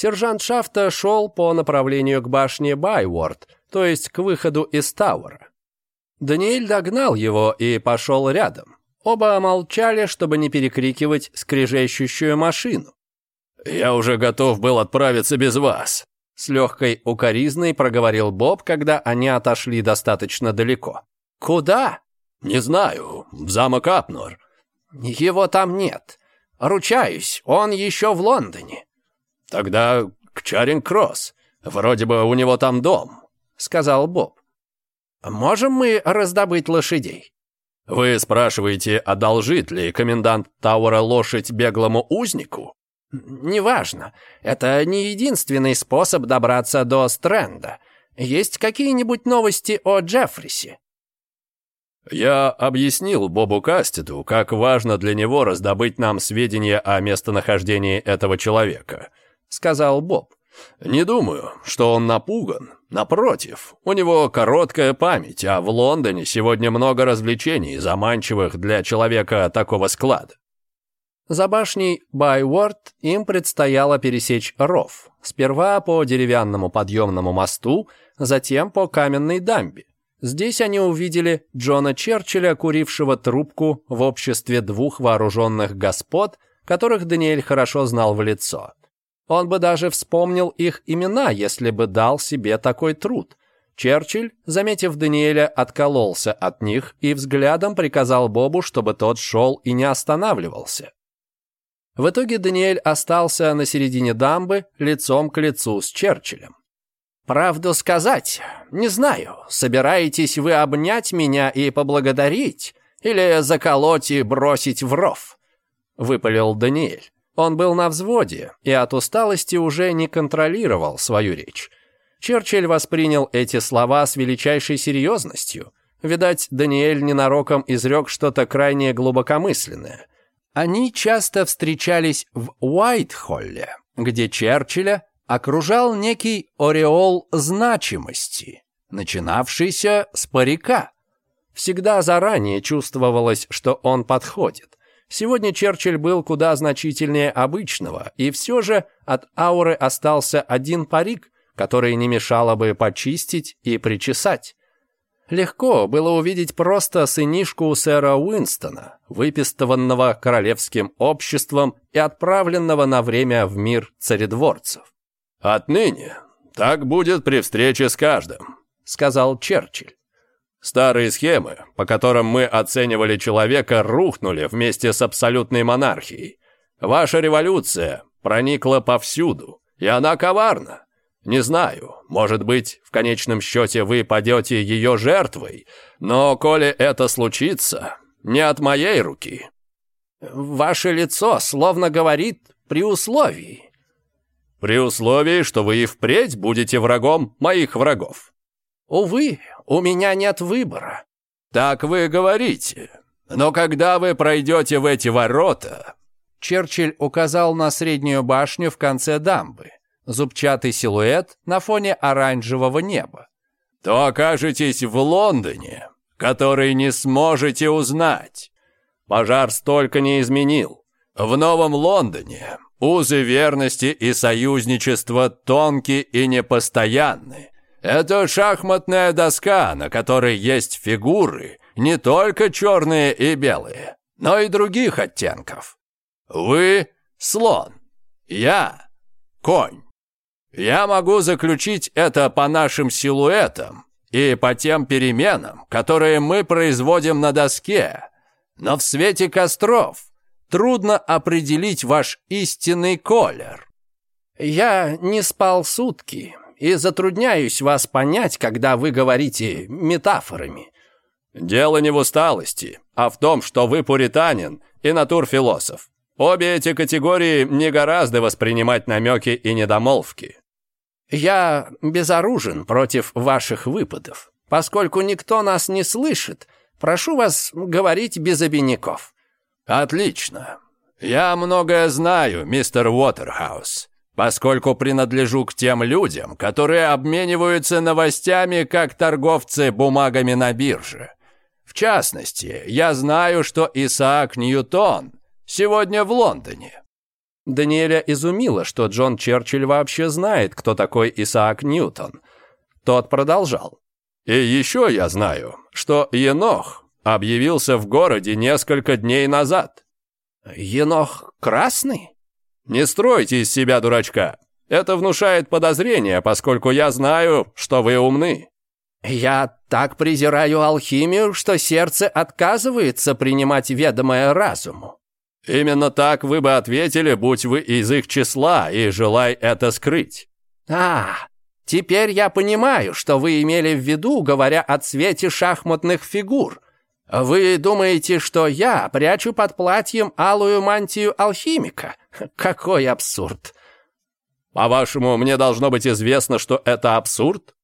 Сержант Шафта шел по направлению к башне Байворд, то есть к выходу из Тауэра. Даниэль догнал его и пошел рядом. Оба молчали, чтобы не перекрикивать скрежещущую машину. «Я уже готов был отправиться без вас», — с легкой укоризной проговорил Боб, когда они отошли достаточно далеко. «Куда?» «Не знаю, в замок Апнор». «Его там нет. Ручаюсь, он еще в Лондоне». «Тогда к Чаринг-Кросс. Вроде бы у него там дом», — сказал Боб. «Можем мы раздобыть лошадей?» «Вы спрашиваете, одолжит ли комендант Тауэра лошадь беглому узнику?» «Неважно. Это не единственный способ добраться до Стрэнда. Есть какие-нибудь новости о Джеффрисе?» «Я объяснил Бобу Кастиду, как важно для него раздобыть нам сведения о местонахождении этого человека. — сказал Боб. «Не думаю, что он напуган. Напротив, у него короткая память, а в Лондоне сегодня много развлечений, заманчивых для человека такого склада». За башней Байворд им предстояло пересечь ров. Сперва по деревянному подъемному мосту, затем по каменной дамбе. Здесь они увидели Джона Черчилля, курившего трубку в обществе двух вооруженных господ, которых Даниэль хорошо знал в лицо. Он бы даже вспомнил их имена, если бы дал себе такой труд. Черчилль, заметив Даниэля, откололся от них и взглядом приказал Бобу, чтобы тот шел и не останавливался. В итоге Даниэль остался на середине дамбы лицом к лицу с Черчиллем. «Правду сказать, не знаю, собираетесь вы обнять меня и поблагодарить или заколоть и бросить в ров?» — выпалил Даниэль. Он был на взводе и от усталости уже не контролировал свою речь. Черчилль воспринял эти слова с величайшей серьезностью. Видать, Даниэль ненароком изрек что-то крайне глубокомысленное. Они часто встречались в Уайтхолле, где Черчилля окружал некий ореол значимости, начинавшийся с парика. Всегда заранее чувствовалось, что он подходит. Сегодня Черчилль был куда значительнее обычного, и все же от ауры остался один парик, который не мешало бы почистить и причесать. Легко было увидеть просто сынишку сэра Уинстона, выпистыванного королевским обществом и отправленного на время в мир царедворцев. «Отныне так будет при встрече с каждым», — сказал Черчилль. Старые схемы, по которым мы оценивали человека, рухнули вместе с абсолютной монархией. Ваша революция проникла повсюду, и она коварна. Не знаю, может быть, в конечном счете вы падете ее жертвой, но коли это случится, не от моей руки. Ваше лицо словно говорит «при условии». При условии, что вы и впредь будете врагом моих врагов. Увы, у меня нет выбора». «Так вы говорите. Но когда вы пройдете в эти ворота...» Черчилль указал на среднюю башню в конце дамбы, зубчатый силуэт на фоне оранжевого неба. «То окажетесь в Лондоне, который не сможете узнать. Пожар столько не изменил. В Новом Лондоне узы верности и союзничества тонкие и непостоянны. Это шахматная доска, на которой есть фигуры, не только черные и белые, но и других оттенков. Вы – слон, я – конь. Я могу заключить это по нашим силуэтам и по тем переменам, которые мы производим на доске, но в свете костров трудно определить ваш истинный колер. Я не спал сутки, и затрудняюсь вас понять, когда вы говорите метафорами». «Дело не в усталости, а в том, что вы пуританин и натурфилософ. Обе эти категории не гораздо воспринимать намеки и недомолвки». «Я безоружен против ваших выпадов. Поскольку никто нас не слышит, прошу вас говорить без обиняков». «Отлично. Я многое знаю, мистер Уотерхаус поскольку принадлежу к тем людям, которые обмениваются новостями как торговцы бумагами на бирже. В частности, я знаю, что Исаак Ньютон сегодня в Лондоне». Даниэля изумило, что Джон Черчилль вообще знает, кто такой Исаак Ньютон. Тот продолжал. «И еще я знаю, что Енох объявился в городе несколько дней назад». «Енох красный?» Не стройте из себя дурачка. Это внушает подозрения, поскольку я знаю, что вы умны. Я так презираю алхимию, что сердце отказывается принимать ведомое разуму. Именно так вы бы ответили, будь вы из их числа и желай это скрыть. А, теперь я понимаю, что вы имели в виду, говоря о цвете шахматных фигур. Вы думаете, что я прячу под платьем алую мантию алхимика? — Какой абсурд! По-вашему, мне должно быть известно, что это абсурд?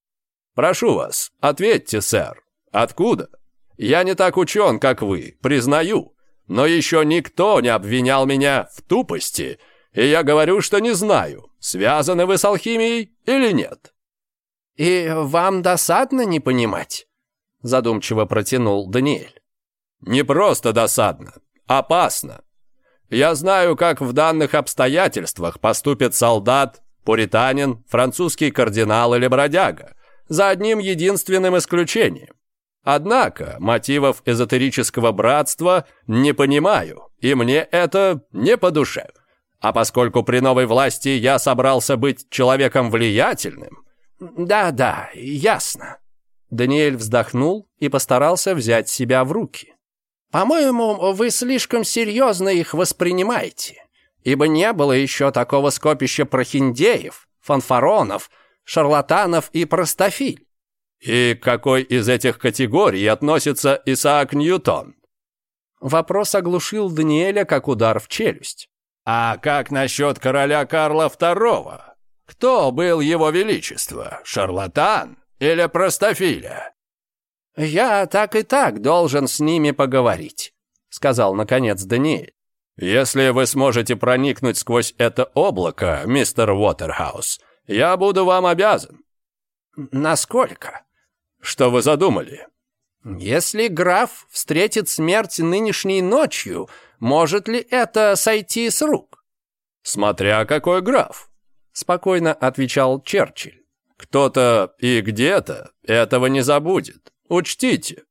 Прошу вас, ответьте, сэр. Откуда? Я не так учен, как вы, признаю. Но еще никто не обвинял меня в тупости, и я говорю, что не знаю, связаны вы с алхимией или нет. «И вам досадно не понимать?» задумчиво протянул Даниэль. «Не просто досадно, опасно. Я знаю, как в данных обстоятельствах поступит солдат, пуританин, французский кардинал или бродяга, за одним единственным исключением. Однако мотивов эзотерического братства не понимаю, и мне это не по душе. А поскольку при новой власти я собрался быть человеком влиятельным... Да-да, ясно. Даниэль вздохнул и постарался взять себя в руки. «По-моему, вы слишком серьезно их воспринимаете, ибо не было еще такого скопища прохиндеев, фанфаронов, шарлатанов и простофиль». «И к какой из этих категорий относится Исаак Ньютон?» Вопрос оглушил Даниэля как удар в челюсть. «А как насчет короля Карла II? Кто был его величество, шарлатан или простофиля?» «Я так и так должен с ними поговорить», — сказал, наконец, Даниэль. «Если вы сможете проникнуть сквозь это облако, мистер Уотерхаус, я буду вам обязан». «Насколько?» «Что вы задумали?» «Если граф встретит смерть нынешней ночью, может ли это сойти с рук?» «Смотря какой граф», — спокойно отвечал Черчилль. «Кто-то и где-то этого не забудет. Учтите,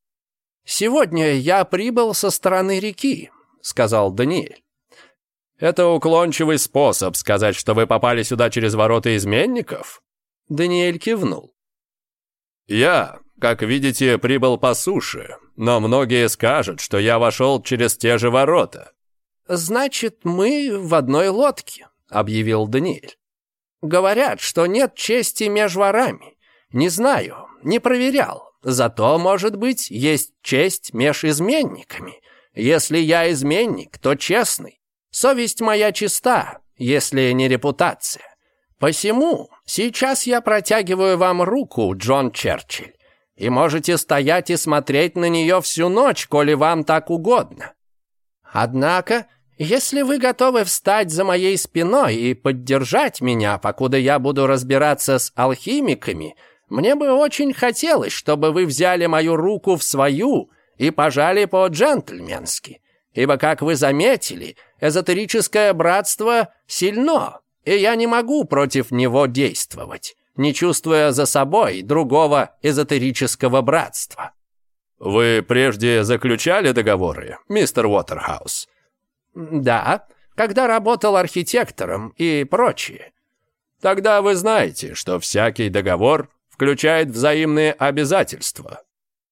сегодня я прибыл со стороны реки, сказал Даниэль. Это уклончивый способ сказать, что вы попали сюда через ворота изменников? Даниэль кивнул. Я, как видите, прибыл по суше, но многие скажут, что я вошел через те же ворота. Значит, мы в одной лодке, объявил Даниэль. Говорят, что нет чести между ворами. Не знаю, не проверял. Зато, может быть, есть честь меж изменниками. Если я изменник, то честный. Совесть моя чиста, если не репутация. Посему сейчас я протягиваю вам руку, Джон Черчилль, и можете стоять и смотреть на нее всю ночь, коли вам так угодно. Однако, если вы готовы встать за моей спиной и поддержать меня, покуда я буду разбираться с алхимиками – мне бы очень хотелось, чтобы вы взяли мою руку в свою и пожали по-джентльменски, ибо, как вы заметили, эзотерическое братство сильно, и я не могу против него действовать, не чувствуя за собой другого эзотерического братства». «Вы прежде заключали договоры, мистер Уотерхаус?» «Да, когда работал архитектором и прочее». «Тогда вы знаете, что всякий договор включает взаимные обязательства.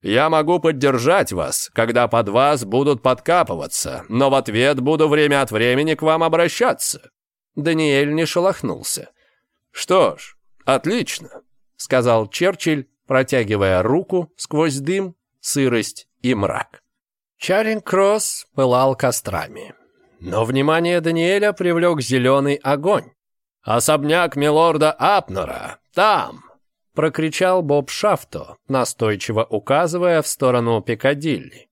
Я могу поддержать вас, когда под вас будут подкапываться, но в ответ буду время от времени к вам обращаться». Даниэль не шелохнулся. «Что ж, отлично», — сказал Черчилль, протягивая руку сквозь дым, сырость и мрак. Чаринг-Кросс пылал кострами. Но внимание Даниэля привлек зеленый огонь. «Особняк милорда Апнера! Там!» — прокричал Боб Шафто, настойчиво указывая в сторону Пикадилли.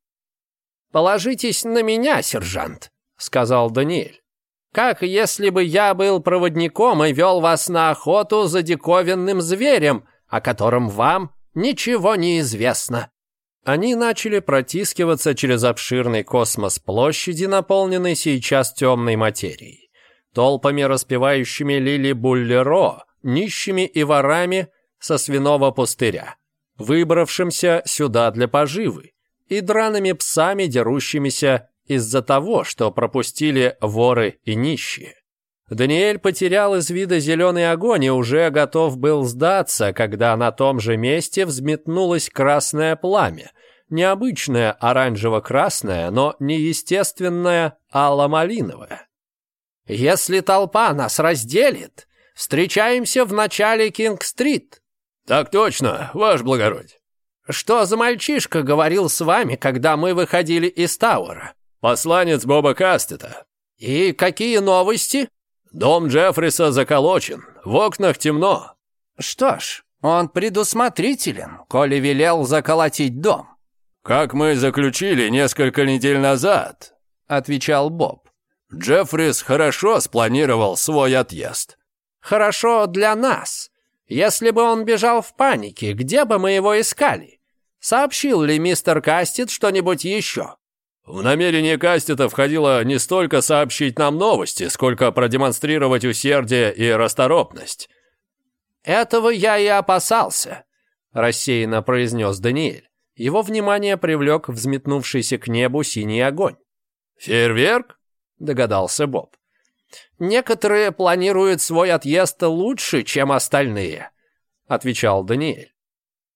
«Положитесь на меня, сержант», — сказал Даниэль. «Как если бы я был проводником и вел вас на охоту за диковинным зверем, о котором вам ничего не известно». Они начали протискиваться через обширный космос площади, наполненной сейчас темной материей. Толпами распевающими лили буллеро, нищими и ворами — со свиного пустыря, выбравшимся сюда для поживы, и драными псами, дерущимися из-за того, что пропустили воры и нищие. Даниэль потерял из вида зеленый огонь и уже готов был сдаться, когда на том же месте взметнулось красное пламя. Необычное оранжево-красное, но неестественное ало-малиновое. «Если толпа нас разделит, встречаемся в начале Кинг-стрит», «Так точно, ваш благородь». «Что за мальчишка говорил с вами, когда мы выходили из Тауэра?» «Посланец Боба Кастета». «И какие новости?» «Дом Джеффриса заколочен, в окнах темно». «Что ж, он предусмотрителен, коли велел заколотить дом». «Как мы заключили несколько недель назад», — отвечал Боб. «Джеффрис хорошо спланировал свой отъезд». «Хорошо для нас», если бы он бежал в панике, где бы мы его искали? Сообщил ли мистер Кастит что-нибудь еще? В намерение Кастита входило не столько сообщить нам новости, сколько продемонстрировать усердие и расторопность. «Этого я и опасался», – рассеянно произнес Даниэль. Его внимание привлек взметнувшийся к небу синий огонь. «Фейерверк?» – догадался Боб. «Некоторые планируют свой отъезд лучше, чем остальные», — отвечал Даниэль.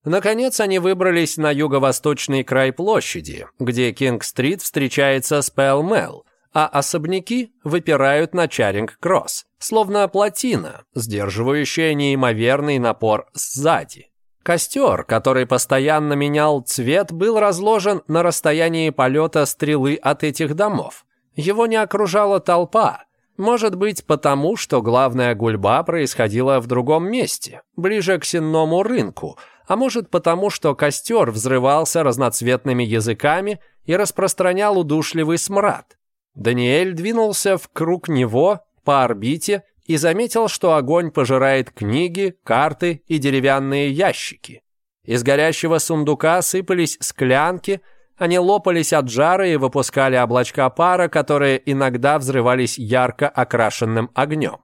Наконец они выбрались на юго-восточный край площади, где Кинг-стрит встречается с Пэлмэл, а особняки выпирают на Чаринг-кросс, словно плотина, сдерживающая неимоверный напор сзади. Костер, который постоянно менял цвет, был разложен на расстоянии полета стрелы от этих домов. Его не окружала толпа — может быть, потому, что главная гульба происходила в другом месте, ближе к сенному рынку, а может потому, что костер взрывался разноцветными языками и распространял удушливый смрад. Даниэль двинулся в круг него по орбите и заметил, что огонь пожирает книги, карты и деревянные ящики. Из горящего сундука сыпались склянки, они лопались от жары и выпускали облачка пара, которые иногда взрывались ярко окрашенным огнем.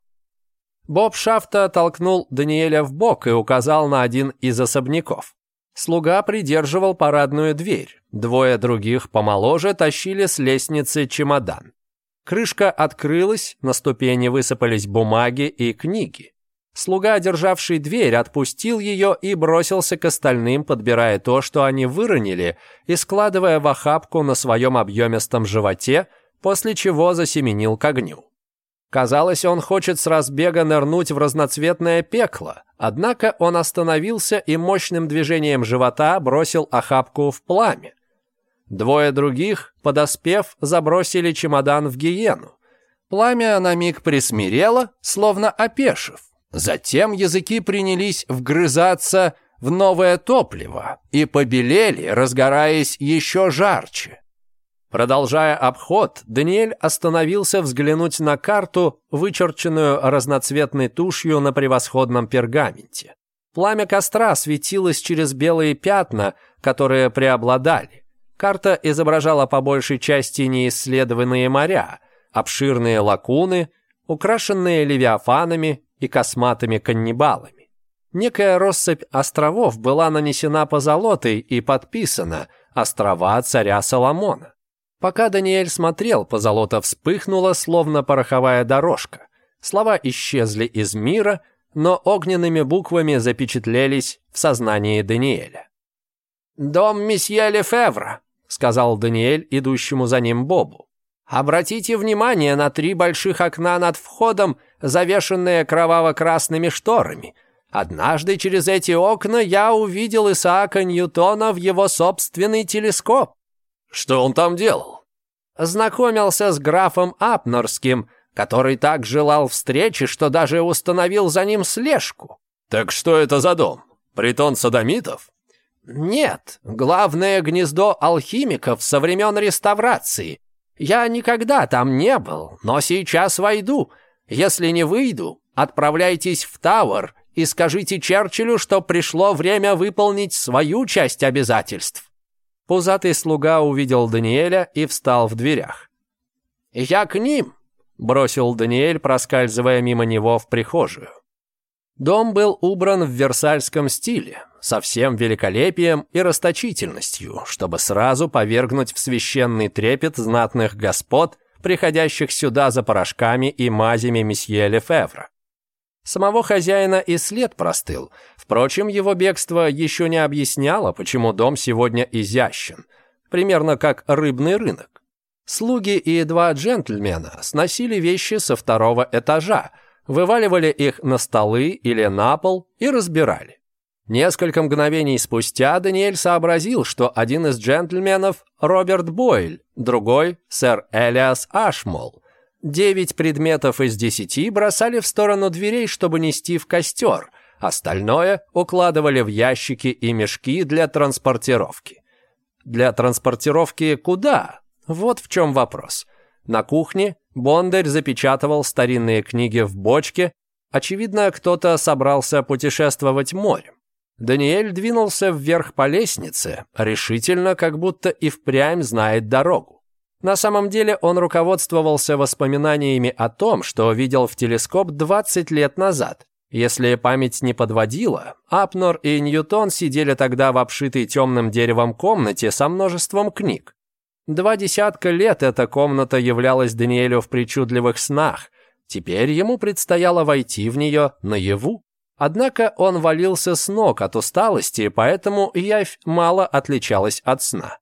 Боб Шафта толкнул Даниэля в бок и указал на один из особняков. Слуга придерживал парадную дверь. Двое других помоложе тащили с лестницы чемодан. Крышка открылась, на ступени высыпались бумаги и книги. Слуга, державший дверь, отпустил ее и бросился к остальным, подбирая то, что они выронили, и складывая в охапку на своем объемистом животе, после чего засеменил к огню. Казалось, он хочет с разбега нырнуть в разноцветное пекло, однако он остановился и мощным движением живота бросил охапку в пламя. Двое других, подоспев, забросили чемодан в гиену. Пламя на миг присмирело, словно опешив, Затем языки принялись вгрызаться в новое топливо и побелели, разгораясь еще жарче. Продолжая обход, Даниэль остановился взглянуть на карту, вычерченную разноцветной тушью на превосходном пергаменте. Пламя костра светилось через белые пятна, которые преобладали. Карта изображала по большей части неисследованные моря, обширные лакуны, украшенные левиафанами и косматыми каннибалами. Некая россыпь островов была нанесена позолотой и подписана «Острова царя Соломона». Пока Даниэль смотрел, позолота вспыхнула, словно пороховая дорожка. Слова исчезли из мира, но огненными буквами запечатлелись в сознании Даниэля. «Дом месье Лефевра», — сказал Даниэль идущему за ним Бобу. Обратите внимание на три больших окна над входом, завешенные кроваво-красными шторами. Однажды через эти окна я увидел Исаака Ньютона в его собственный телескоп. Что он там делал? Знакомился с графом Апнорским, который так желал встречи, что даже установил за ним слежку. Так что это за дом? Притон садомитов? Нет, главное гнездо алхимиков со времен реставрации – я никогда там не был, но сейчас войду. Если не выйду, отправляйтесь в Тауэр и скажите Черчиллю, что пришло время выполнить свою часть обязательств». Пузатый слуга увидел Даниэля и встал в дверях. «Я к ним», — бросил Даниэль, проскальзывая мимо него в прихожую. Дом был убран в версальском стиле, со всем великолепием и расточительностью, чтобы сразу повергнуть в священный трепет знатных господ, приходящих сюда за порошками и мазями месье Лефевра. Самого хозяина и след простыл. Впрочем, его бегство еще не объясняло, почему дом сегодня изящен. Примерно как рыбный рынок. Слуги и два джентльмена сносили вещи со второго этажа – вываливали их на столы или на пол и разбирали. Несколько мгновений спустя Даниэль сообразил, что один из джентльменов – Роберт Бойль, другой – сэр Элиас Ашмол. Девять предметов из десяти бросали в сторону дверей, чтобы нести в костер, остальное укладывали в ящики и мешки для транспортировки. Для транспортировки куда? Вот в чем вопрос. На кухне Бондарь запечатывал старинные книги в бочке. Очевидно, кто-то собрался путешествовать морем. Даниэль двинулся вверх по лестнице, решительно, как будто и впрямь знает дорогу. На самом деле он руководствовался воспоминаниями о том, что видел в телескоп 20 лет назад. Если память не подводила, Апнор и Ньютон сидели тогда в обшитой темным деревом комнате со множеством книг. Два десятка лет эта комната являлась Даниэлю в причудливых снах. Теперь ему предстояло войти в нее наяву. Однако он валился с ног от усталости, поэтому явь мало отличалась от сна.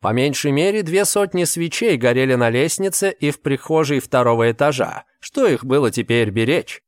По меньшей мере две сотни свечей горели на лестнице и в прихожей второго этажа. Что их было теперь беречь?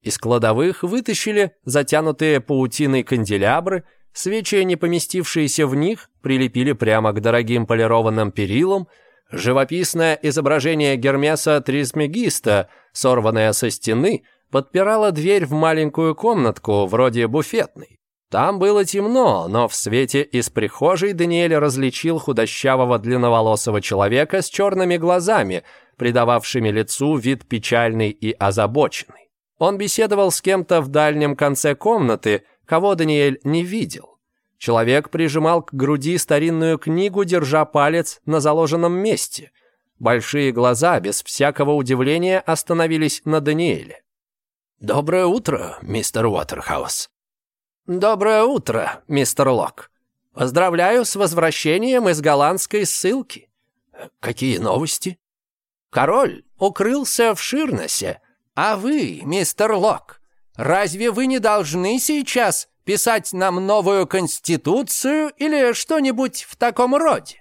Из кладовых вытащили затянутые паутиной канделябры – Свечи, не поместившиеся в них, прилепили прямо к дорогим полированным перилам, живописное изображение Гермеса Трисмегиста, сорванное со стены, подпирало дверь в маленькую комнатку, вроде буфетной. Там было темно, но в свете из прихожей Даниэль различил худощавого длинноволосого человека с черными глазами, придававшими лицу вид печальный и озабоченный. Он беседовал с кем-то в дальнем конце комнаты, кого Даниэль не видел. Человек прижимал к груди старинную книгу, держа палец на заложенном месте. Большие глаза без всякого удивления остановились на Даниэле. «Доброе утро, мистер Уотерхаус». «Доброе утро, мистер Лок. Поздравляю с возвращением из голландской ссылки». «Какие новости?» «Король укрылся в Ширносе, а вы, мистер Лок, Разве вы не должны сейчас писать нам новую конституцию или что-нибудь в таком роде?»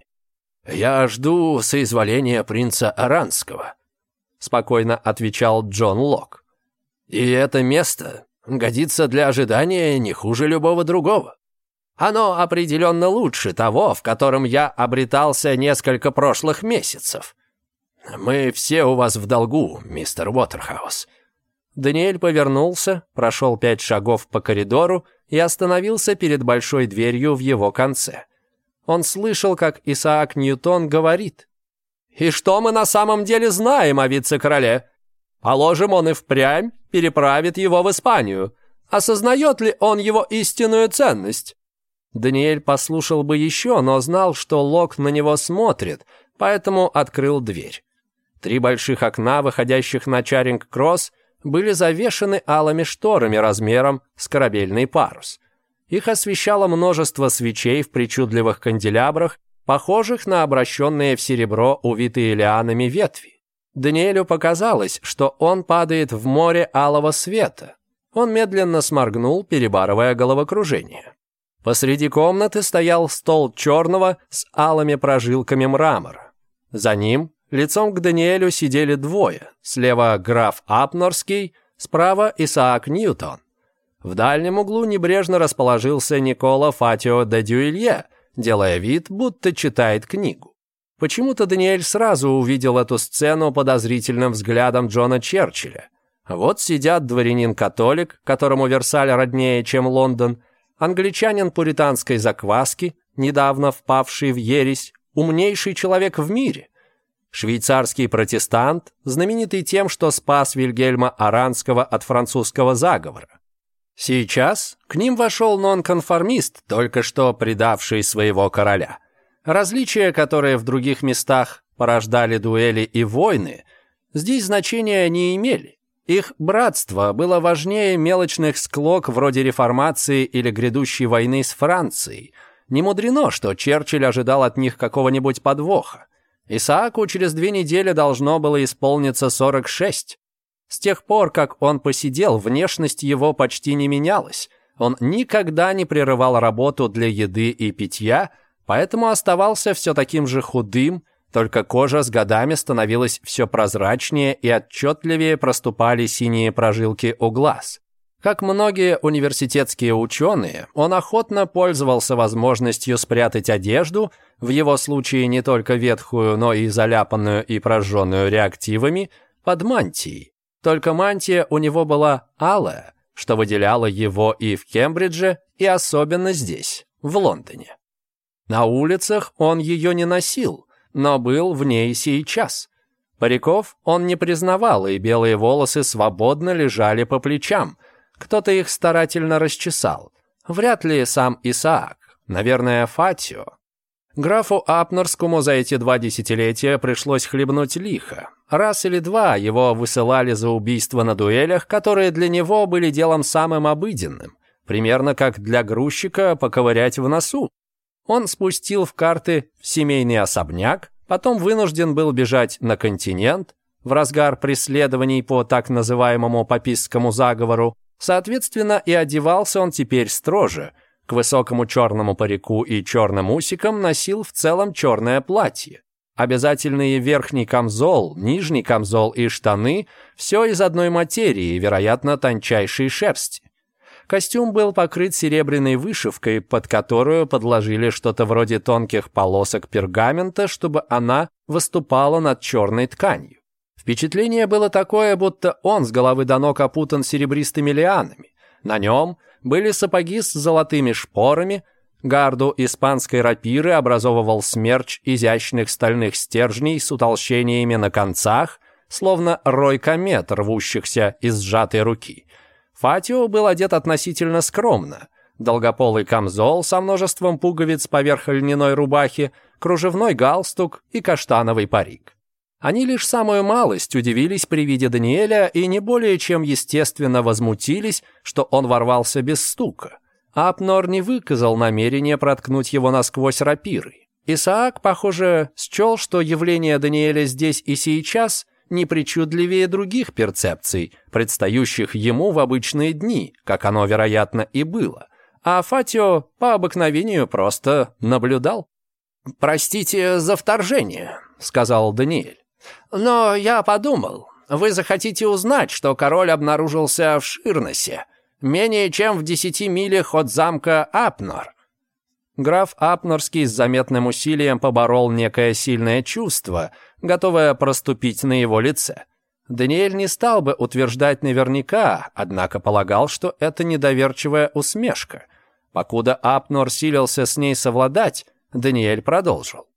«Я жду соизволения принца Аранского», — спокойно отвечал Джон Лок. «И это место годится для ожидания не хуже любого другого. Оно определенно лучше того, в котором я обретался несколько прошлых месяцев. Мы все у вас в долгу, мистер Уотерхаус». Даниэль повернулся, прошел пять шагов по коридору и остановился перед большой дверью в его конце. Он слышал, как Исаак Ньютон говорит. «И что мы на самом деле знаем о вице-короле? Положим, он и впрямь переправит его в Испанию. Осознает ли он его истинную ценность?» Даниэль послушал бы еще, но знал, что Лок на него смотрит, поэтому открыл дверь. Три больших окна, выходящих на Чаринг-Кросс, были завешены алыми шторами размером с корабельный парус. Их освещало множество свечей в причудливых канделябрах, похожих на обращенные в серебро увитые лианами ветви. Даниэлю показалось, что он падает в море алого света. Он медленно сморгнул, перебарывая головокружение. Посреди комнаты стоял стол черного с алыми прожилками мрамора. За ним Лицом к Даниэлю сидели двое. Слева граф Апнорский, справа Исаак Ньютон. В дальнем углу небрежно расположился Никола Фатио де Дюилье, делая вид, будто читает книгу. Почему-то Даниэль сразу увидел эту сцену подозрительным взглядом Джона Черчилля. Вот сидят дворянин-католик, которому Версаль роднее, чем Лондон, англичанин пуританской закваски, недавно впавший в ересь, умнейший человек в мире, Швейцарский протестант, знаменитый тем, что спас Вильгельма Аранского от французского заговора. Сейчас к ним вошел нонконформист, только что предавший своего короля. Различия, которые в других местах порождали дуэли и войны, здесь значения не имели. Их братство было важнее мелочных склок вроде реформации или грядущей войны с Францией. Не мудрено, что Черчилль ожидал от них какого-нибудь подвоха. Исааку через две недели должно было исполниться 46. С тех пор, как он посидел, внешность его почти не менялась. Он никогда не прерывал работу для еды и питья, поэтому оставался все таким же худым, только кожа с годами становилась все прозрачнее и отчетливее проступали синие прожилки у глаз. Как многие университетские ученые, он охотно пользовался возможностью спрятать одежду, в его случае не только ветхую, но и заляпанную и прожженную реактивами, под мантией. Только мантия у него была алая, что выделяло его и в Кембридже, и особенно здесь, в Лондоне. На улицах он ее не носил, но был в ней сейчас. Париков он не признавал, и белые волосы свободно лежали по плечам – кто-то их старательно расчесал. Вряд ли сам Исаак. Наверное, Фатио. Графу Апнерскому за эти два десятилетия пришлось хлебнуть лихо. Раз или два его высылали за убийство на дуэлях, которые для него были делом самым обыденным, примерно как для грузчика поковырять в носу. Он спустил в карты в семейный особняк, потом вынужден был бежать на континент в разгар преследований по так называемому папистскому заговору, Соответственно, и одевался он теперь строже. К высокому черному парику и черным усикам носил в целом черное платье. Обязательные верхний камзол, нижний камзол и штаны – все из одной материи, вероятно, тончайшей шерсти. Костюм был покрыт серебряной вышивкой, под которую подложили что-то вроде тонких полосок пергамента, чтобы она выступала над черной тканью. Впечатление было такое, будто он с головы до ног опутан серебристыми лианами. На нем были сапоги с золотыми шпорами, гарду испанской рапиры образовывал смерч изящных стальных стержней с утолщениями на концах, словно рой комет, рвущихся из сжатой руки. Фатио был одет относительно скромно – долгополый камзол со множеством пуговиц поверх льняной рубахи, кружевной галстук и каштановый парик. Они лишь самую малость удивились при виде Даниэля и не более чем естественно возмутились, что он ворвался без стука. Апнор не выказал намерения проткнуть его насквозь рапирой. Исаак, похоже, счел, что явление Даниэля здесь и сейчас не причудливее других перцепций, предстающих ему в обычные дни, как оно, вероятно, и было. А Фатио по обыкновению просто наблюдал. «Простите за вторжение», — сказал Даниэль. Но я подумал, вы захотите узнать, что король обнаружился в Ширнесе, менее чем в десяти милях от замка Апнор. Граф Апнорский с заметным усилием поборол некое сильное чувство, готовое проступить на его лице. Даниэль не стал бы утверждать наверняка, однако полагал, что это недоверчивая усмешка. Покуда Апнор силился с ней совладать, Даниэль продолжил.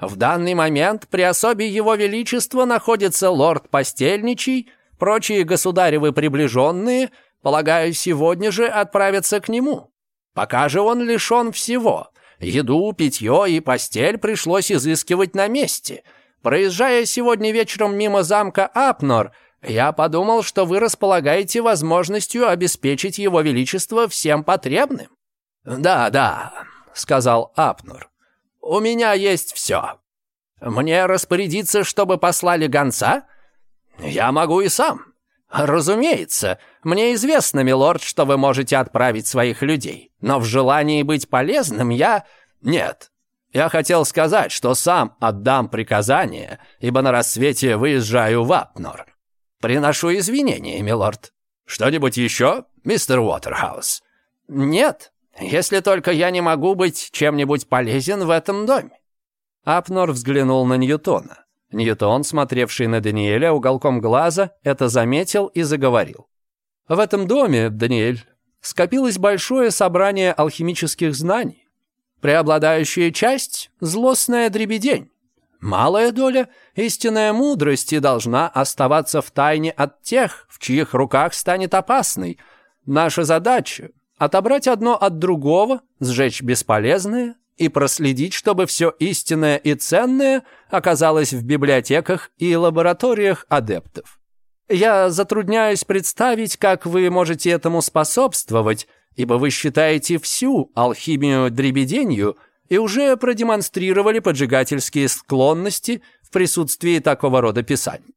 В данный момент при особе Его Величества находится лорд Постельничий, прочие государевы приближенные, полагаю, сегодня же отправятся к нему. Пока же он лишен всего. Еду, питье и постель пришлось изыскивать на месте. Проезжая сегодня вечером мимо замка Апнор, я подумал, что вы располагаете возможностью обеспечить его величество всем потребным». «Да, да», — сказал Апнор. «У меня есть все. Мне распорядиться, чтобы послали гонца? Я могу и сам. Разумеется, мне известно, милорд, что вы можете отправить своих людей, но в желании быть полезным я... Нет, я хотел сказать, что сам отдам приказание, ибо на рассвете выезжаю в Апнор. Приношу извинения, милорд. Что-нибудь еще, мистер Уотерхаус? Нет, «Если только я не могу быть чем-нибудь полезен в этом доме». Апнор взглянул на Ньютона. Ньютон, смотревший на Даниэля уголком глаза, это заметил и заговорил. «В этом доме, Даниэль, скопилось большое собрание алхимических знаний. Преобладающая часть — злостная дребедень. Малая доля истинная мудрость и должна оставаться в тайне от тех, в чьих руках станет опасной. Наша задача отобрать одно от другого, сжечь бесполезное и проследить, чтобы все истинное и ценное оказалось в библиотеках и лабораториях адептов. Я затрудняюсь представить, как вы можете этому способствовать, ибо вы считаете всю алхимию дребеденью и уже продемонстрировали поджигательские склонности в присутствии такого рода писаний.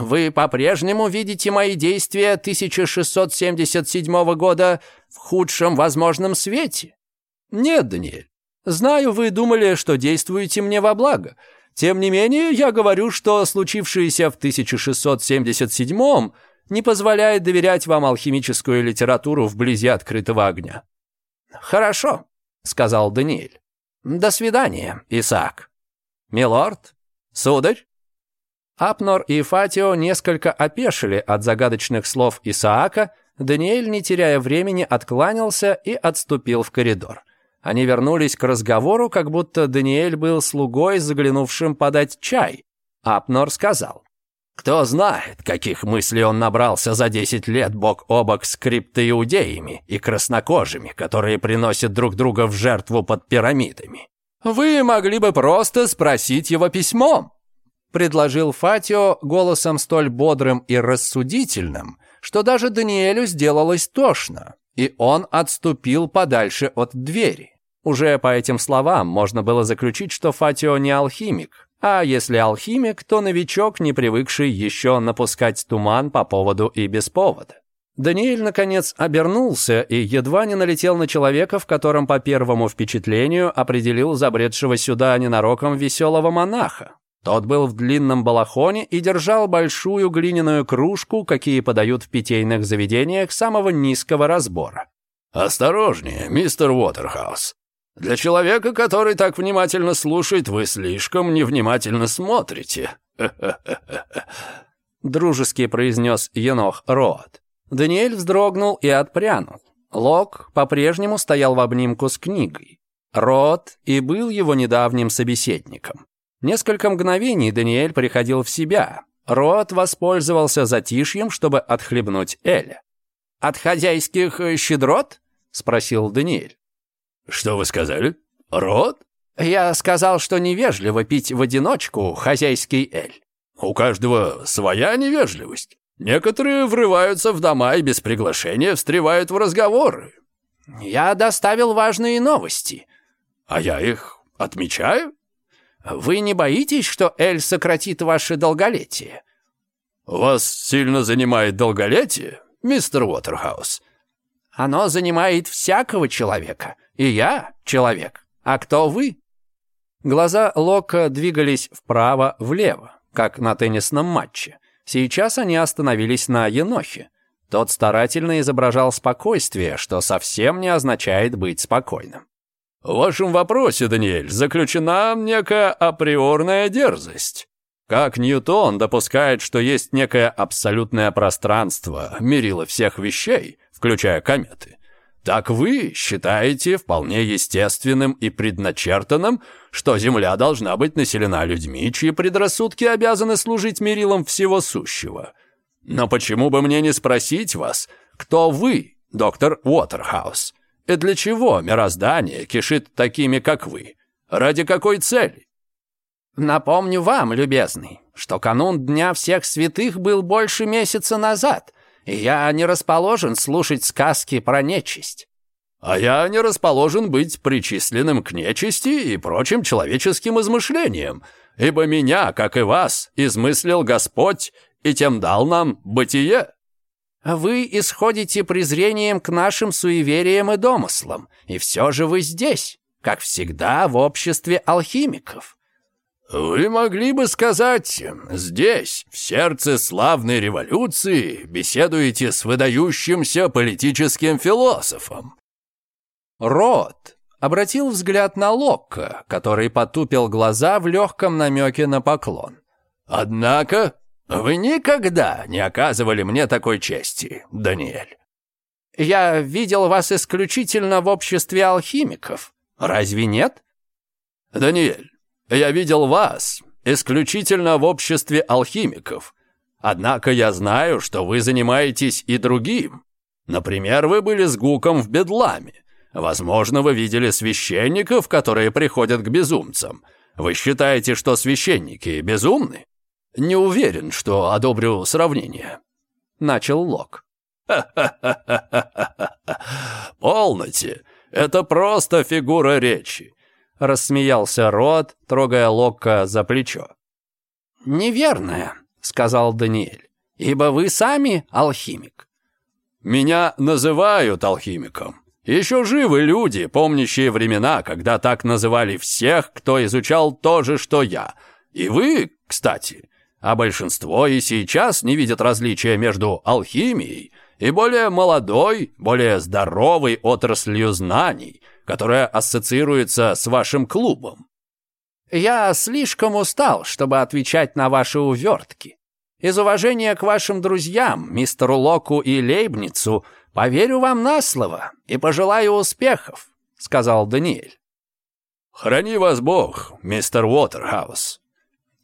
Вы по-прежнему видите мои действия 1677 года в худшем возможном свете? Нет, Даниэль. Знаю, вы думали, что действуете мне во благо. Тем не менее, я говорю, что случившееся в 1677 не позволяет доверять вам алхимическую литературу вблизи открытого огня. Хорошо, сказал Даниэль. До свидания, Исаак. Милорд, сударь, Апнор и Фатио несколько опешили от загадочных слов Исаака, Даниэль, не теряя времени, откланялся и отступил в коридор. Они вернулись к разговору, как будто Даниэль был слугой, заглянувшим подать чай. Апнор сказал, «Кто знает, каких мыслей он набрался за 10 лет бок о бок с криптоиудеями и краснокожими, которые приносят друг друга в жертву под пирамидами. Вы могли бы просто спросить его письмом», предложил Фатио голосом столь бодрым и рассудительным, что даже Даниэлю сделалось тошно, и он отступил подальше от двери. Уже по этим словам можно было заключить, что Фатио не алхимик, а если алхимик, то новичок, не привыкший еще напускать туман по поводу и без повода. Даниэль, наконец, обернулся и едва не налетел на человека, в котором по первому впечатлению определил забредшего сюда ненароком веселого монаха. Тот был в длинном балахоне и держал большую глиняную кружку, какие подают в питейных заведениях самого низкого разбора. «Осторожнее, мистер Уотерхаус. Для человека, который так внимательно слушает, вы слишком невнимательно смотрите». Дружески произнес Енох Роот. Даниэль вздрогнул и отпрянул. Лок по-прежнему стоял в обнимку с книгой. Рот и был его недавним собеседником. Несколько мгновений Даниэль приходил в себя. Рот воспользовался затишьем, чтобы отхлебнуть Эля. «От хозяйских э, щедрот?» — спросил Даниэль. «Что вы сказали? Рот?» «Я сказал, что невежливо пить в одиночку хозяйский эль». «У каждого своя невежливость. Некоторые врываются в дома и без приглашения встревают в разговоры». «Я доставил важные новости». «А я их отмечаю?» Вы не боитесь, что Эль сократит ваше долголетие?» «Вас сильно занимает долголетие, мистер Уотерхаус?» «Оно занимает всякого человека. И я человек. А кто вы?» Глаза Лока двигались вправо-влево, как на теннисном матче. Сейчас они остановились на Енохе. Тот старательно изображал спокойствие, что совсем не означает быть спокойным. В вашем вопросе, Даниэль, заключена некая априорная дерзость. Как Ньютон допускает, что есть некое абсолютное пространство, мерило всех вещей, включая кометы, так вы считаете вполне естественным и предначертанным, что Земля должна быть населена людьми, чьи предрассудки обязаны служить мерилом всего сущего. Но почему бы мне не спросить вас, кто вы, доктор Уотерхаус?» И для чего мироздание кишит такими, как вы? Ради какой цели? Напомню вам, любезный, что канун Дня Всех Святых был больше месяца назад, и я не расположен слушать сказки про нечисть. А я не расположен быть причисленным к нечисти и прочим человеческим измышлениям, ибо меня, как и вас, измыслил Господь и тем дал нам бытие. А вы исходите презрением к нашим суевериям и домыслам, и все же вы здесь, как всегда в обществе алхимиков. Вы могли бы сказать, здесь, в сердце славной революции, беседуете с выдающимся политическим философом. Рот обратил взгляд на Локко, который потупил глаза в легком намеке на поклон. Однако «Вы никогда не оказывали мне такой чести, Даниэль». «Я видел вас исключительно в обществе алхимиков. Разве нет?» «Даниэль, я видел вас исключительно в обществе алхимиков. Однако я знаю, что вы занимаетесь и другим. Например, вы были с Гуком в Бедламе. Возможно, вы видели священников, которые приходят к безумцам. Вы считаете, что священники безумны?» не уверен, что одобрю сравнение», — начал Лок. «Ха-ха-ха-ха-ха! Полноте! Это просто фигура речи!» — рассмеялся Рот, трогая Локка за плечо. Неверное, — сказал Даниэль, — «ибо вы сами алхимик». «Меня называют алхимиком. Еще живы люди, помнящие времена, когда так называли всех, кто изучал то же, что я. И вы, кстати, а большинство и сейчас не видят различия между алхимией и более молодой, более здоровой отраслью знаний, которая ассоциируется с вашим клубом. Я слишком устал, чтобы отвечать на ваши увертки. Из уважения к вашим друзьям, мистеру Локу и Лейбницу, поверю вам на слово и пожелаю успехов», — сказал Даниэль. «Храни вас Бог, мистер Уотерхаус»,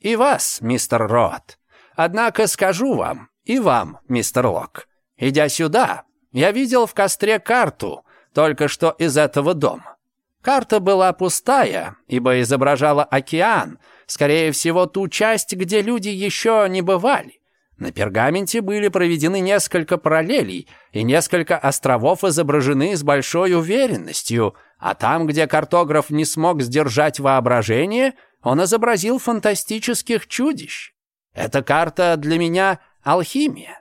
и вас, мистер Рот. Однако скажу вам, и вам, мистер Лок. Идя сюда, я видел в костре карту, только что из этого дома. Карта была пустая, ибо изображала океан, скорее всего, ту часть, где люди еще не бывали. На пергаменте были проведены несколько параллелей, и несколько островов изображены с большой уверенностью, а там, где картограф не смог сдержать воображение – он изобразил фантастических чудищ. Эта карта для меня алхимия.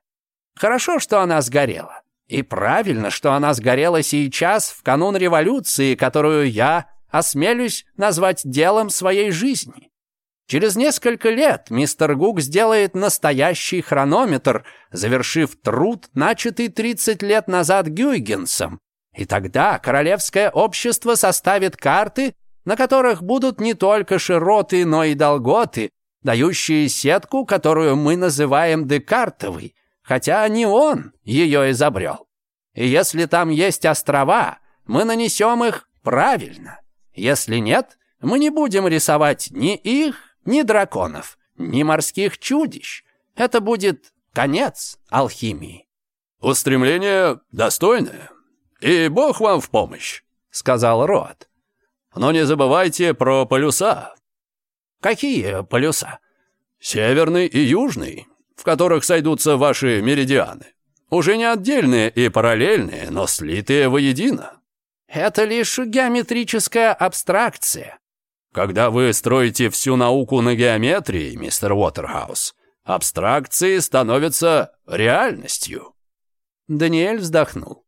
Хорошо, что она сгорела. И правильно, что она сгорела сейчас, в канун революции, которую я осмелюсь назвать делом своей жизни. Через несколько лет мистер Гук сделает настоящий хронометр, завершив труд, начатый 30 лет назад Гюйгенсом. И тогда Королевское общество составит карты, на которых будут не только широты, но и долготы, дающие сетку, которую мы называем Декартовой, хотя не он ее изобрел. И если там есть острова, мы нанесем их правильно. Если нет, мы не будем рисовать ни их, ни драконов, ни морских чудищ. Это будет конец алхимии. Устремление достойное, и Бог вам в помощь, сказал Рот. Но не забывайте про полюса». «Какие полюса?» «Северный и южный, в которых сойдутся ваши меридианы. Уже не отдельные и параллельные, но слитые воедино». «Это лишь геометрическая абстракция». «Когда вы строите всю науку на геометрии, мистер Уотерхаус, абстракции становятся реальностью». Даниэль вздохнул.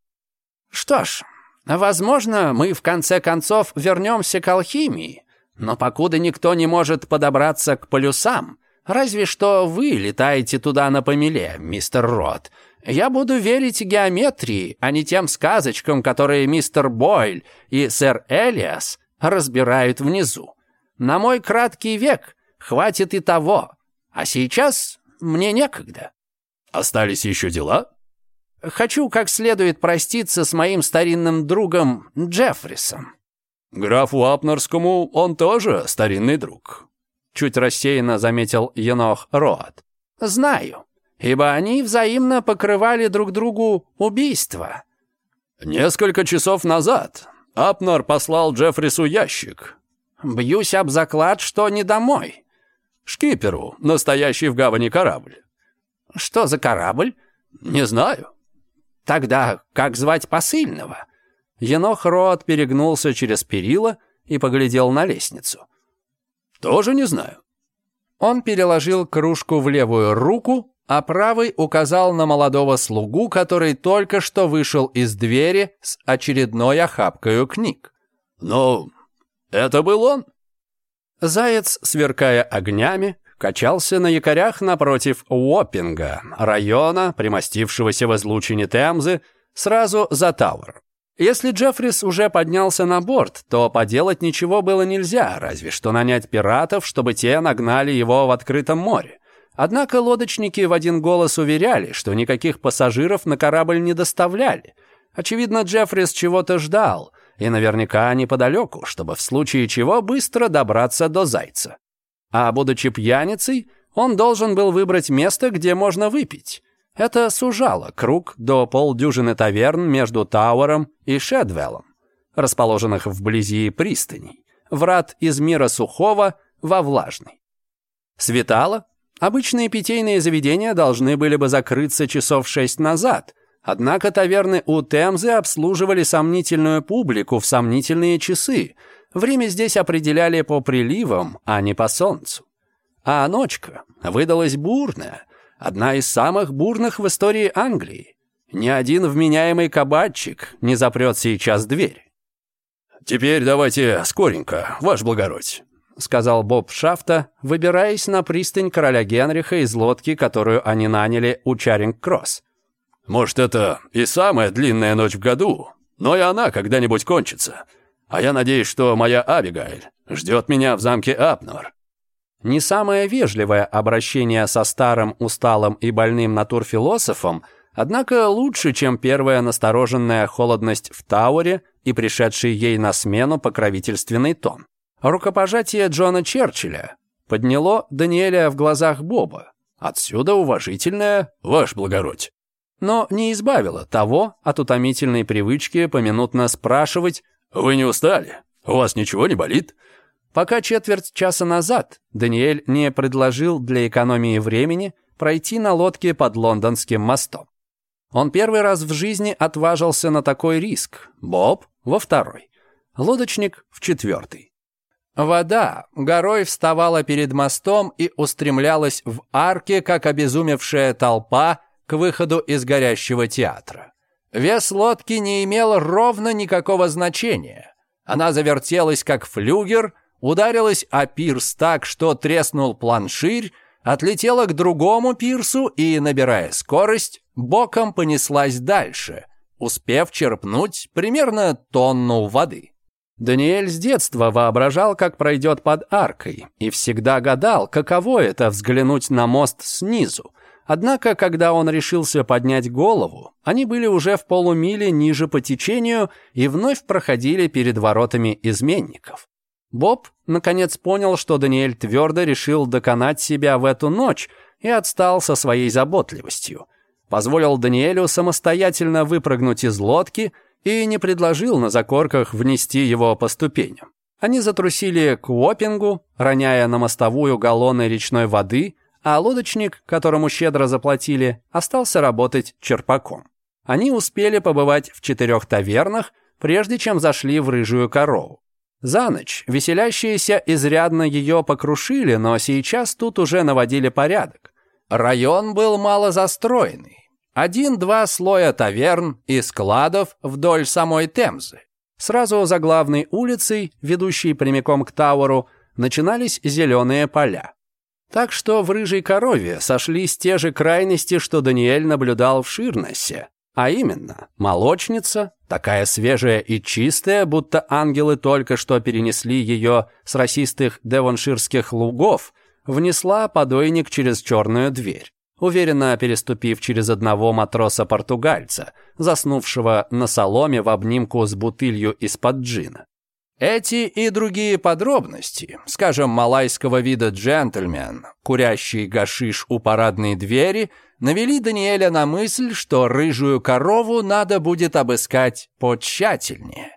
«Что ж, Возможно, мы в конце концов вернемся к алхимии, но покуда никто не может подобраться к полюсам, разве что вы летаете туда на помеле, мистер Рот. Я буду верить геометрии, а не тем сказочкам, которые мистер Бойл и сэр Элиас разбирают внизу. На мой краткий век хватит и того, а сейчас мне некогда». «Остались еще дела?» Хочу как следует проститься с моим старинным другом Джеффрисом». «Графу Апнерскому он тоже старинный друг», — чуть рассеянно заметил Енох Роат. «Знаю, ибо они взаимно покрывали друг другу убийства». «Несколько часов назад Апнер послал Джеффрису ящик». «Бьюсь об заклад, что не домой». «Шкиперу, настоящий в гавани корабль». «Что за корабль?» «Не знаю. Тогда как звать посыльного? Енох Рот перегнулся через перила и поглядел на лестницу. «Тоже не знаю». Он переложил кружку в левую руку, а правый указал на молодого слугу, который только что вышел из двери с очередной охапкою книг. «Ну, это был он?» Заяц, сверкая огнями, качался на якорях напротив Уоппинга, района, примостившегося в излучине Темзы, сразу за Тауэр. Если Джеффрис уже поднялся на борт, то поделать ничего было нельзя, разве что нанять пиратов, чтобы те нагнали его в открытом море. Однако лодочники в один голос уверяли, что никаких пассажиров на корабль не доставляли. Очевидно, Джеффрис чего-то ждал, и наверняка неподалеку, чтобы в случае чего быстро добраться до Зайца. А будучи пьяницей, он должен был выбрать место, где можно выпить. Это сужало круг до полдюжины таверн между Тауэром и Шедвеллом, расположенных вблизи пристани. врат из мира сухого во влажный. Светало, обычные питейные заведения должны были бы закрыться часов шесть назад, однако таверны у Темзы обслуживали сомнительную публику в сомнительные часы – Время здесь определяли по приливам, а не по солнцу. А ночка выдалась бурная, одна из самых бурных в истории Англии. Ни один вменяемый кабачик не запрет сейчас дверь. «Теперь давайте скоренько, ваш благородь», — сказал Боб Шафта, выбираясь на пристань короля Генриха из лодки, которую они наняли у Чаринг-Кросс. «Может, это и самая длинная ночь в году, но и она когда-нибудь кончится. А я надеюсь, что моя Абигайль ждет меня в замке Апнор». Не самое вежливое обращение со старым, усталым и больным натурфилософом, однако лучше, чем первая настороженная холодность в Тауэре и пришедший ей на смену покровительственный тон. Рукопожатие Джона Черчилля подняло Даниэля в глазах Боба. Отсюда уважительное «Ваш благородь». Но не избавило того от утомительной привычки поминутно спрашивать, «Вы не устали? У вас ничего не болит?» Пока четверть часа назад Даниэль не предложил для экономии времени пройти на лодке под лондонским мостом. Он первый раз в жизни отважился на такой риск, Боб во второй, лодочник в четвертый. Вода горой вставала перед мостом и устремлялась в арке, как обезумевшая толпа, к выходу из горящего театра. Вес лодки не имел ровно никакого значения. Она завертелась, как флюгер, ударилась о пирс так, что треснул планширь, отлетела к другому пирсу и, набирая скорость, боком понеслась дальше, успев черпнуть примерно тонну воды. Даниэль с детства воображал, как пройдет под аркой, и всегда гадал, каково это взглянуть на мост снизу, Однако, когда он решился поднять голову, они были уже в полумиле ниже по течению и вновь проходили перед воротами изменников. Боб, наконец, понял, что Даниэль твердо решил доконать себя в эту ночь и отстал со своей заботливостью. Позволил Даниэлю самостоятельно выпрыгнуть из лодки и не предложил на закорках внести его по ступеням. Они затрусили к Уопингу, роняя на мостовую галлоны речной воды – а лодочник, которому щедро заплатили, остался работать черпаком. Они успели побывать в четырех тавернах, прежде чем зашли в «Рыжую корову». За ночь веселящиеся изрядно ее покрушили, но сейчас тут уже наводили порядок. Район был малозастроенный. Один-два слоя таверн и складов вдоль самой Темзы. Сразу за главной улицей, ведущей прямиком к Тауру, начинались зеленые поля. Так что в «Рыжей корове» сошлись те же крайности, что Даниэль наблюдал в Ширнессе. А именно, молочница, такая свежая и чистая, будто ангелы только что перенесли ее с расистых девонширских лугов, внесла подойник через черную дверь, уверенно переступив через одного матроса-португальца, заснувшего на соломе в обнимку с бутылью из-под джина. Эти и другие подробности, скажем, малайского вида джентльмен, курящий гашиш у парадной двери, навели Даниэля на мысль, что рыжую корову надо будет обыскать потщательнее.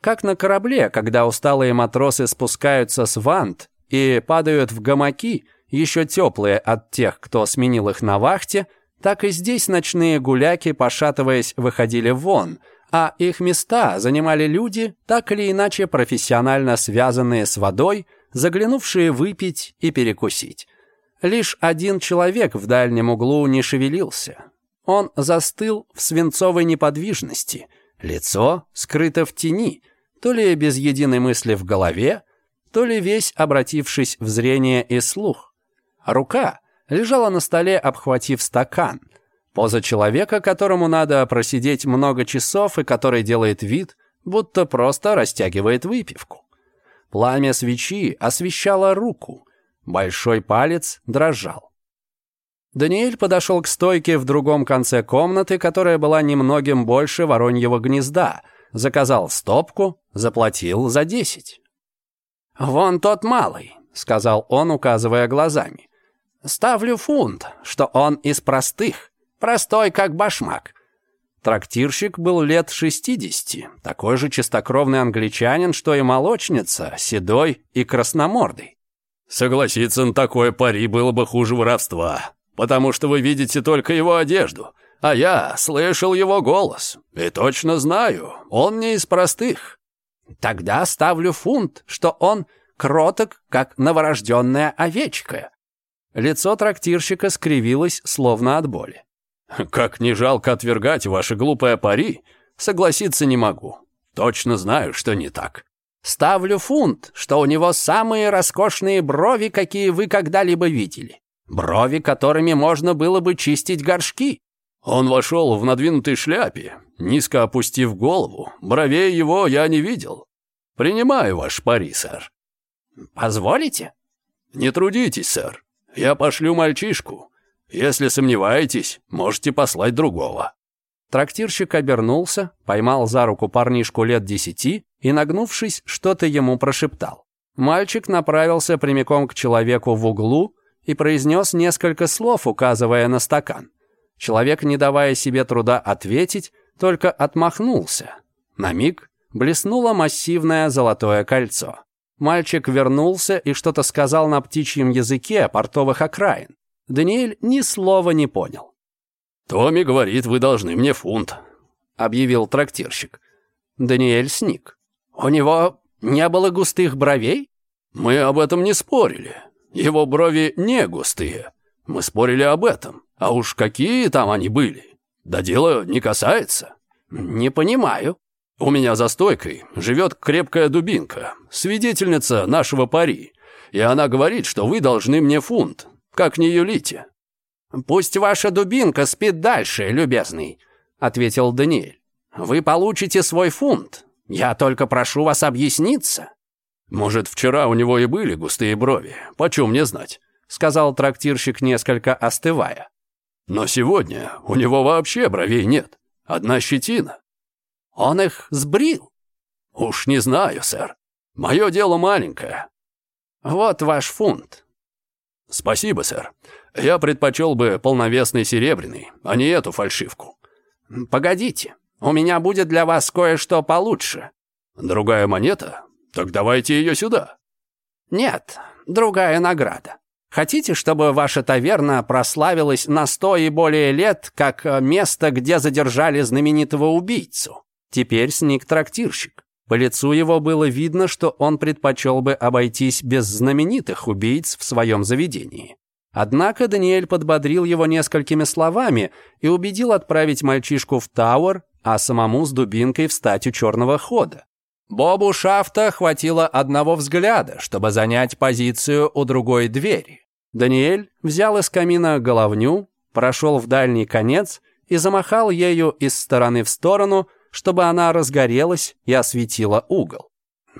Как на корабле, когда усталые матросы спускаются с вант и падают в гамаки, еще теплые от тех, кто сменил их на вахте, так и здесь ночные гуляки, пошатываясь, выходили вон – а их места занимали люди, так или иначе профессионально связанные с водой, заглянувшие выпить и перекусить. Лишь один человек в дальнем углу не шевелился. Он застыл в свинцовой неподвижности, лицо скрыто в тени, то ли без единой мысли в голове, то ли весь обратившись в зрение и слух. Рука лежала на столе, обхватив стакан — Поза человека, которому надо просидеть много часов и который делает вид, будто просто растягивает выпивку. Пламя свечи освещало руку. Большой палец дрожал. Даниэль подошел к стойке в другом конце комнаты, которая была немногим больше вороньего гнезда, заказал стопку, заплатил за десять. «Вон тот малый», — сказал он, указывая глазами. «Ставлю фунт, что он из простых. Простой, как башмак. Трактирщик был лет 60, такой же чистокровный англичанин, что и молочница, седой и красномордый. Согласиться на такое пари было бы хуже воровства, потому что вы видите только его одежду, а я слышал его голос и точно знаю, он не из простых. Тогда ставлю фунт, что он кроток, как новорожденная овечка. Лицо трактирщика скривилось, словно от боли. «Как не жалко отвергать ваши глупые пари, согласиться не могу. Точно знаю, что не так». «Ставлю фунт, что у него самые роскошные брови, какие вы когда-либо видели. Брови, которыми можно было бы чистить горшки». Он вошел в надвинутой шляпе, низко опустив голову. Бровей его я не видел. «Принимаю ваш пари, сэр». «Позволите?» «Не трудитесь, сэр. Я пошлю мальчишку. Если сомневаетесь, можете послать другого». Трактирщик обернулся, поймал за руку парнишку лет десяти и, нагнувшись, что-то ему прошептал. Мальчик направился прямиком к человеку в углу и произнес несколько слов, указывая на стакан. Человек, не давая себе труда ответить, только отмахнулся. На миг блеснуло массивное золотое кольцо. Мальчик вернулся и что-то сказал на птичьем языке портовых окраин. Даниэль ни слова не понял. «Томми говорит, вы должны мне фунт», — объявил трактирщик. Даниэль сник. «У него не было густых бровей?» «Мы об этом не спорили. Его брови не густые. Мы спорили об этом. А уж какие там они были? Да дело не касается». «Не понимаю». «У меня за стойкой живет крепкая дубинка, свидетельница нашего пари. И она говорит, что вы должны мне фунт, как не юлите». «Пусть ваша дубинка спит дальше, любезный», — ответил Даниэль. «Вы получите свой фунт. Я только прошу вас объясниться». «Может, вчера у него и были густые брови, почем мне знать», — сказал трактирщик, несколько остывая. «Но сегодня у него вообще бровей нет, одна щетина». «Он их сбрил?» «Уж не знаю, сэр. Мое дело маленькое». «Вот ваш фунт. «Спасибо, сэр. Я предпочел бы полновесный серебряный, а не эту фальшивку». «Погодите, у меня будет для вас кое-что получше». «Другая монета? Так давайте ее сюда». «Нет, другая награда. Хотите, чтобы ваша таверна прославилась на сто и более лет, как э, место, где задержали знаменитого убийцу? Теперь сник трактирщик. По лицу его было видно, что он предпочел бы обойтись без знаменитых убийц в своем заведении. Однако Даниэль подбодрил его несколькими словами и убедил отправить мальчишку в Тауэр, а самому с дубинкой встать у черного хода. Бобу Шафта хватило одного взгляда, чтобы занять позицию у другой двери. Даниэль взял из камина головню, прошел в дальний конец и замахал ею из стороны в сторону, чтобы она разгорелась и осветила угол.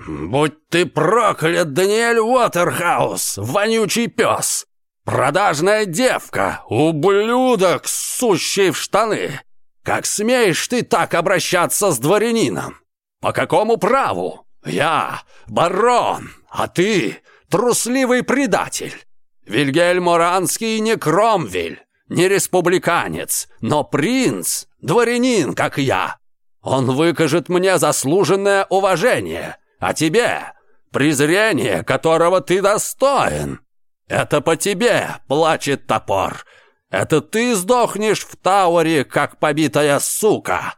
«Будь ты проклят, Даниэль Уотерхаус, вонючий пес! Продажная девка, ублюдок, сущий в штаны! Как смеешь ты так обращаться с дворянином? По какому праву? Я барон, а ты трусливый предатель! Вильгельм Оранский не Кромвель, не республиканец, но принц, дворянин, как я!» Он выкажет мне заслуженное уважение, а тебе — презрение, которого ты достоин. Это по тебе плачет топор. Это ты сдохнешь в Тауэре, как побитая сука!»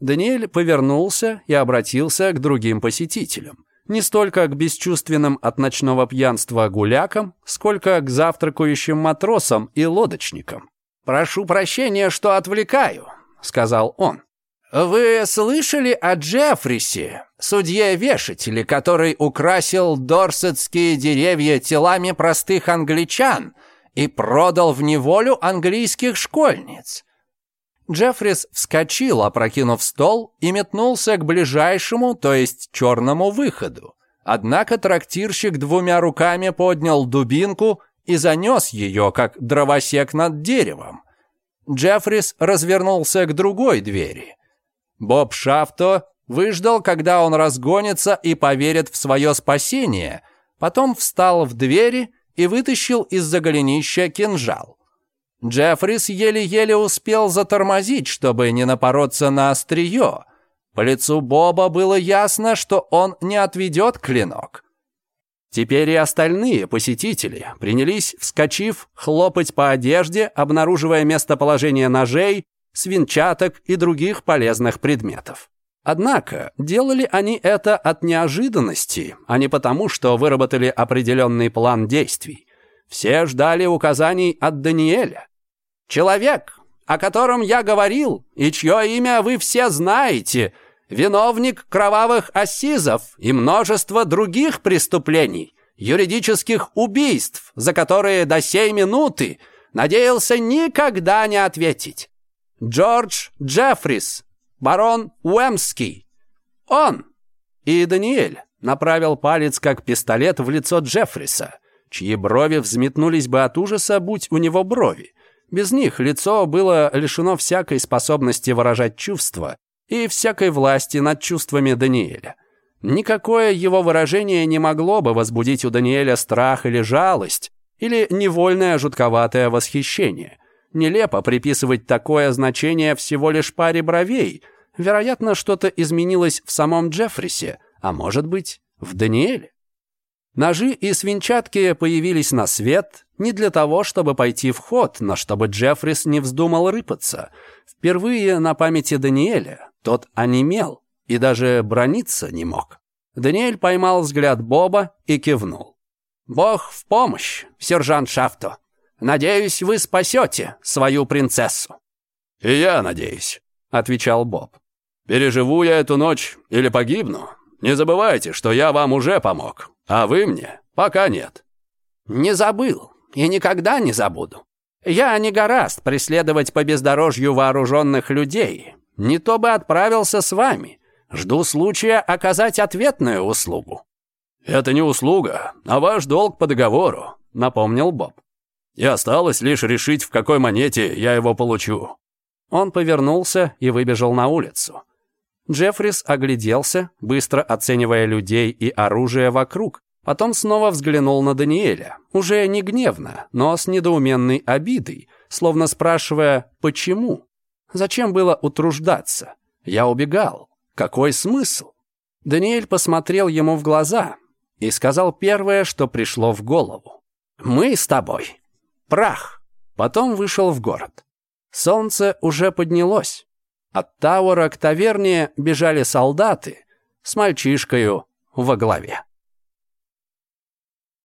Даниэль повернулся и обратился к другим посетителям. Не столько к бесчувственным от ночного пьянства гулякам, сколько к завтракающим матросам и лодочникам. «Прошу прощения, что отвлекаю», — сказал он. «Вы слышали о Джеффрисе, судье-вешателе, который украсил дорсетские деревья телами простых англичан и продал в неволю английских школьниц?» Джеффрис вскочил, опрокинув стол, и метнулся к ближайшему, то есть черному выходу. Однако трактирщик двумя руками поднял дубинку и занес ее, как дровосек над деревом. Джеффрис развернулся к другой двери – Боб Шафто выждал, когда он разгонится и поверит в свое спасение, потом встал в двери и вытащил из-за голенища кинжал. Джеффрис еле-еле успел затормозить, чтобы не напороться на острие. По лицу Боба было ясно, что он не отведет клинок. Теперь и остальные посетители принялись, вскочив, хлопать по одежде, обнаруживая местоположение ножей, свинчаток и других полезных предметов. Однако делали они это от неожиданности, а не потому, что выработали определенный план действий. Все ждали указаний от Даниэля. «Человек, о котором я говорил, и чье имя вы все знаете, виновник кровавых осизов и множества других преступлений, юридических убийств, за которые до сей минуты надеялся никогда не ответить. Джордж Джеффрис, барон Уэмский. Он!» И Даниэль направил палец, как пистолет, в лицо Джеффриса, чьи брови взметнулись бы от ужаса, будь у него брови. Без них лицо было лишено всякой способности выражать чувства и всякой власти над чувствами Даниэля. Никакое его выражение не могло бы возбудить у Даниэля страх или жалость, или невольное жутковатое восхищение. Нелепо приписывать такое значение всего лишь паре бровей. Вероятно, что-то изменилось в самом Джеффрисе, а может быть, в Даниэле. Ножи и свинчатки появились на свет не для того, чтобы пойти в ход, но чтобы Джеффрис не вздумал рыпаться. Впервые на памяти Даниэля тот онемел и даже брониться не мог. Даниэль поймал взгляд Боба и кивнул. «Бог в помощь, сержант Шафто!» Надеюсь, вы спасете свою принцессу». «И я надеюсь», — отвечал Боб. «Переживу я эту ночь или погибну? Не забывайте, что я вам уже помог, а вы мне пока нет». «Не забыл и никогда не забуду. Я не гораст преследовать по бездорожью вооруженных людей. Не то бы отправился с вами. Жду случая оказать ответную услугу». «Это не услуга, а ваш долг по договору», — напомнил Боб и осталось лишь решить, в какой монете я его получу». Он повернулся и выбежал на улицу. Джеффрис огляделся, быстро оценивая людей и оружие вокруг, потом снова взглянул на Даниэля, уже не гневно, но с недоуменной обидой, словно спрашивая «почему?». Зачем было утруждаться? Я убегал. Какой смысл? Даниэль посмотрел ему в глаза и сказал первое, что пришло в голову. «Мы с тобой прах. Потом вышел в город. Солнце уже поднялось. От Тауэра к таверне бежали солдаты с мальчишкою во главе.